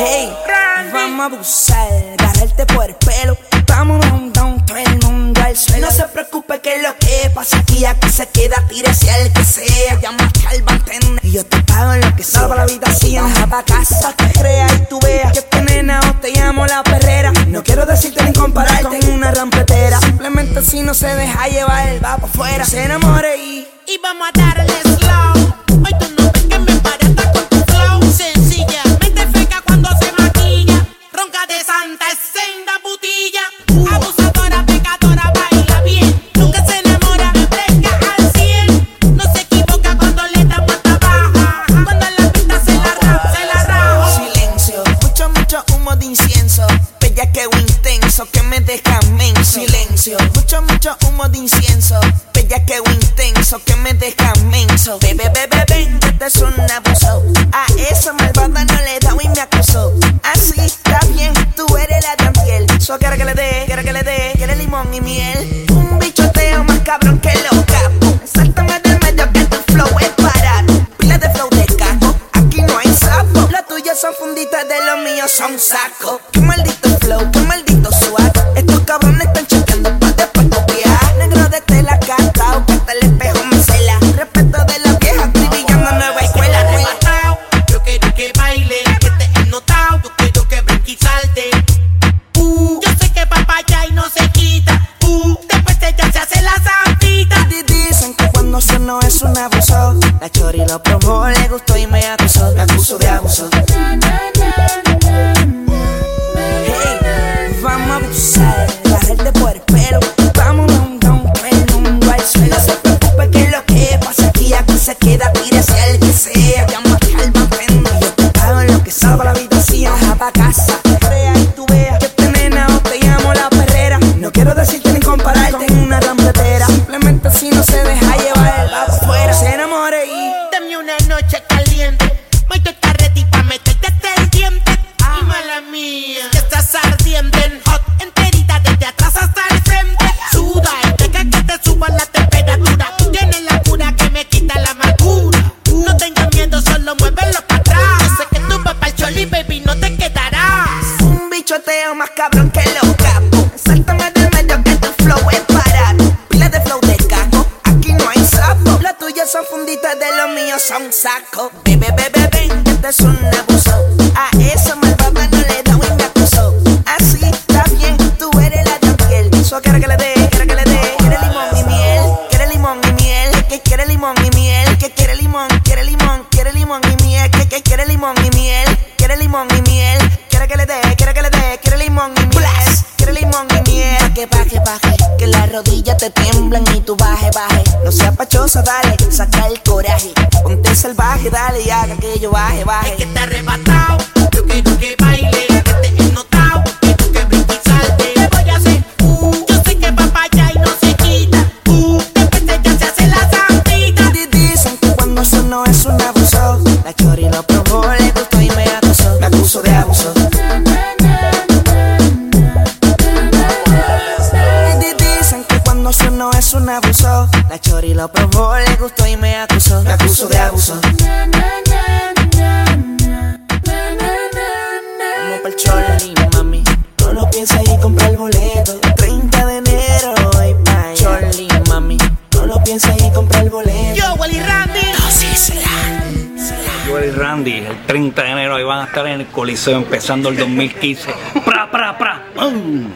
Hey, vamos a abusar, agarrarte por el pelo. Vamos down, down, todo el mundo al suelo. No se preocupe que lo que pasa aquí, aquí se queda, tírese al que sea. Llama al bartender y yo te pago lo que sea. Salva la habitación, baja pa' casa, que creas y tú veas que te nena o te llamo la perrera. No quiero decirte ni compararte con una rampetera. Simplemente si no se deja llevar, va pa' afuera, se enamore y... Y vamos a darle slow. Incienso. Bella que intenso que me deja menso. Bebe, bebe, ven, que este es un abuso. A esa malvada no le da y me acusó. Así está bien, tú eres la tantiel. So quiero que le dé, quiero que le dé, quiere limón y miel. Un bichoteo más cabrón que lo capo. Sáltame del medio que tu flow es barato. Pila de flow de caco, aquí no hay sapo. Las tuyas son funditas de los míos son saco. Qué maldito flow, qué maldito swag. Cantao, que hasta el espejo me cela. Respeto de la vieja, estoy brillando nueva escuela. arrebatado. Yo quiero que baile, que te he notado. Yo quiero que brinque y salte. Uh, yo sé que papaya y no se quita. Uh, después ella se hace la santita. Di- Dicen que cuando se no es un estar ready pa' meterte hasta el diente. Y mala mía, que estás ardiente en hot. Enterita desde atrás hasta el frente. Suda y deja que te suba la temperatura. Tú tienes la cura que me quita la amargura. No tengas miedo, solo muévelo para atrás. Yo sé que tú vas pa'l choli, baby, no te quedarás. Un bichoteo más cabrón que lo capo. Sáltame del de míos son saco. Bebe, bebe, ven, que este es un abuso. A esa malvada no le da y me acusó. Así está bien, tú eres la tantiel. So quiero que le dé, quiero que le dé. Quiere limón y miel, quiere limón y miel. Que quiere limón y miel, que quiere limón, quiere limón, quiere limón y miel. Que, que quiere limón y miel, quiere limón y miel. Quiere que le dé, quiere que le dé, quiere limón y miel. Quiere limón y miel. Pa' que baje, baje, que las rodillas te tiemblan y tú baje, baje. No seas pachosa, dale, saca el coraje. Ponte salvaje, dale y haga que yo baje, Es baje. que te arrebatado. Yo quiero que baile, que te he notado. Quiero que brinque y salte. Te voy a hacer, uh, yo sé que papaya y no se quita. Uh, después ella se hace la santita. Di- Dicen que cuando eso no es un abuso, la chori lo probó, lo probó, le gustó y me acusó. Me acuso de abuso. Vamos pa'l choli, mami. No lo pienses y compra el boleto. 30 de enero y pa' Choli, mami. No lo pienses y compra el boleto. Yo, Wally Randy. Joel y Randy, el 30 de enero ahí van a estar en el Coliseo empezando el 2015. ¡Pra, pra, pra! ¡Pum!